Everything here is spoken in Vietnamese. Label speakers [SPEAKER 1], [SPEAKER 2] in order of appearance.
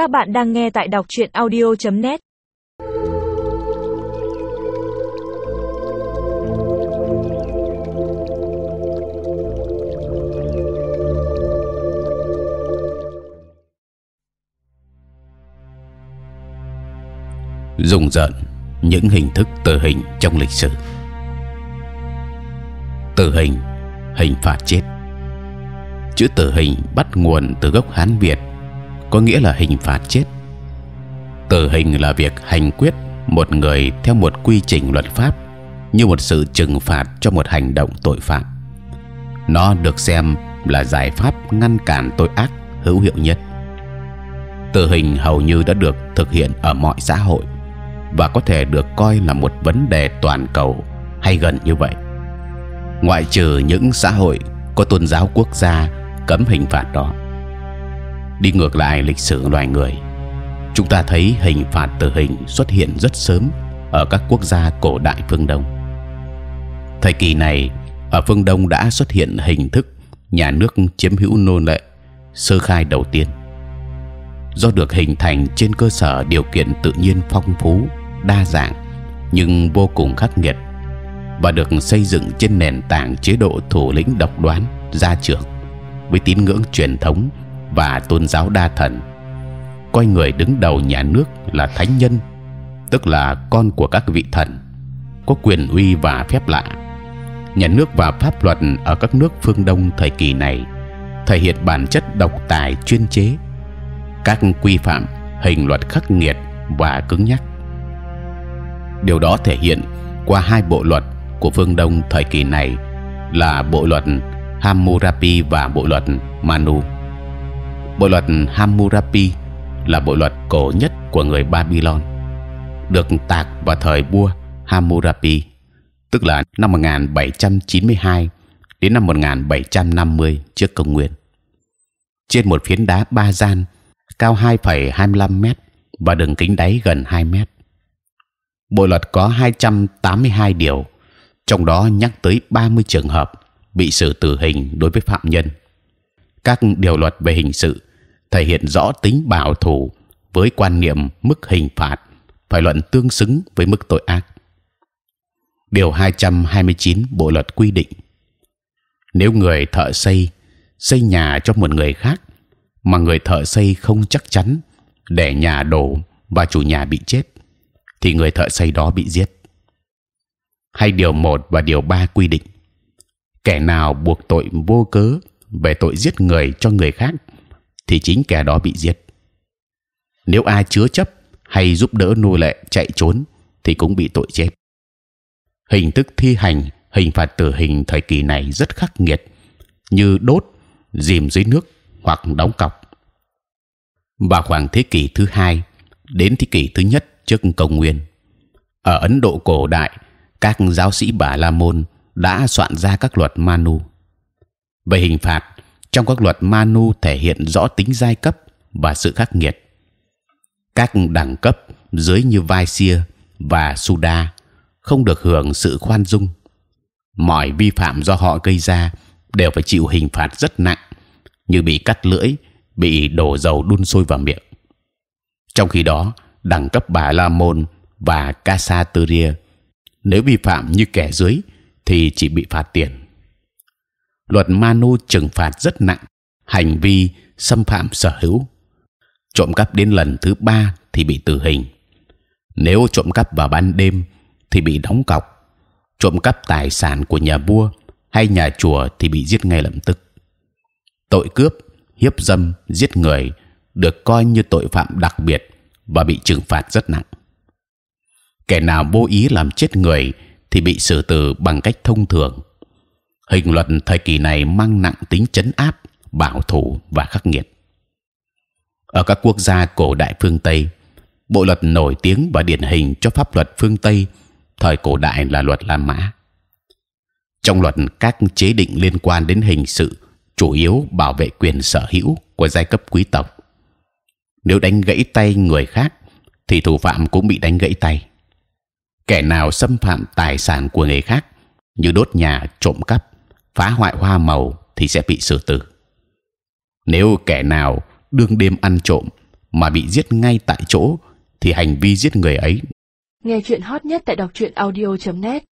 [SPEAKER 1] Các bạn đang nghe tại đọc truyện audio.net.
[SPEAKER 2] Dùng giận những hình thức tử hình trong lịch sử. Tử hình, hình phạt chết. Chữ tử hình bắt nguồn từ gốc Hán Việt, có nghĩa là hình phạt chết. Tử hình là việc hành quyết một người theo một quy trình luật pháp, như một sự trừng phạt cho một hành động tội phạm. Nó được xem là giải pháp ngăn cản tội ác hữu hiệu nhất. Tử hình hầu như đã được thực hiện ở mọi xã hội và có thể được coi là một vấn đề toàn cầu hay gần như vậy. Ngoại trừ những xã hội có tôn giáo quốc gia cấm hình phạt đó. Đi ngược lại lịch sử loài người, chúng ta thấy hình phạt tử hình xuất hiện rất sớm ở các quốc gia cổ đại phương Đông. Thời kỳ này, ở phương Đông đã xuất hiện hình thức nhà nước chiếm hữu nô lệ sơ khai đầu tiên do được hình thành trên cơ sở điều kiện tự nhiên phong phú đa dạng nhưng vô cùng khắc nghiệt và được xây dựng trên nền tảng chế độ thủ lĩnh độc đoán gia trưởng với tín ngưỡng truyền thống và tôn giáo đa thần. Coi người đứng đầu nhà nước là thánh nhân, tức là con của các vị thần, có quyền uy và phép lạ. Nhà nước và pháp luật ở các nước phương đông thời kỳ này thể hiện bản chất độc tài chuyên chế, các quy phạm hình luật khắc nghiệt và cứng nhắc. Điều đó thể hiện qua hai bộ luật của phương đông thời kỳ này là bộ luật Hammurapi và bộ luật Manu. Bộ luật Hammurapi là bộ luật cổ nhất của người Babylon, được tạc vào thời vua Hammurapi, tức là năm 1792 đến năm 1750 trước công nguyên. Trên một phiến đá ba gian cao 2,25 mét và đường kính đáy gần 2 mét. Bộ luật có 282 điều, trong đó nhắc tới 30 trường hợp bị xử tử hình đối với phạm nhân. Các điều luật về hình sự, thể hiện rõ tính bảo thủ với quan niệm mức hình phạt phải luận tương xứng với mức tội ác. Điều 229 bộ luật quy định nếu người thợ xây xây nhà cho một người khác mà người thợ xây không chắc chắn để nhà đổ và chủ nhà bị chết, thì người thợ xây đó bị giết. Hay điều một và điều ba quy định, kẻ nào buộc tội vô cớ về tội giết người cho người khác thì chính kẻ đó bị giết. Nếu ai chứa chấp hay giúp đỡ nô lệ chạy trốn thì cũng bị tội chết. Hình thức thi hành hình phạt tử hình thời kỳ này rất khắc nghiệt, như đốt, dìm dưới nước hoặc đóng cọc. Vào khoảng thế kỷ thứ hai đến thế kỷ thứ nhất trước công nguyên, ở Ấn Độ cổ đại, các giáo sĩ Bà La môn đã soạn ra các luật Manu. Về hình phạt, trong các luật Manu thể hiện rõ tính giai cấp và sự khắc nghiệt. Các đẳng cấp dưới như Vaisya và Suda không được hưởng sự khoan dung. Mọi vi phạm do họ gây ra đều phải chịu hình phạt rất nặng, như bị cắt lưỡi, bị đổ dầu đun sôi vào miệng. Trong khi đó, đẳng cấp Bà La môn và Kasaturiya nếu vi phạm như kẻ dưới thì chỉ bị phạt tiền. Luật Manu trừng phạt rất nặng hành vi xâm phạm sở hữu. Trộm cắp đến lần thứ ba thì bị tử hình. Nếu trộm cắp vào ban đêm thì bị đóng cọc. Trộm cắp tài sản của nhà vua hay nhà chùa thì bị giết ngay lập tức. Tội cướp, hiếp dâm, giết người được coi như tội phạm đặc biệt và bị trừng phạt rất nặng. Kẻ nào vô ý làm chết người thì bị xử tử bằng cách thông thường. Hình luật thời kỳ này mang nặng tính chấn áp, bảo thủ và khắc nghiệt. Ở các quốc gia cổ đại phương Tây, bộ luật nổi tiếng và điển hình cho pháp luật phương Tây thời cổ đại là luật La Mã. Trong luật các chế định liên quan đến hình sự chủ yếu bảo vệ quyền sở hữu của giai cấp quý tộc. Nếu đánh gãy tay người khác, thì thủ phạm cũng bị đánh gãy tay kẻ nào xâm phạm tài sản của người khác như đốt nhà trộm cắp phá hoại hoa màu thì sẽ bị xử tử. Nếu kẻ nào đương đêm ăn trộm mà bị giết ngay tại chỗ thì hành vi giết người ấy
[SPEAKER 3] Nghe chuyện hot nhất tại đọc truyện audio.net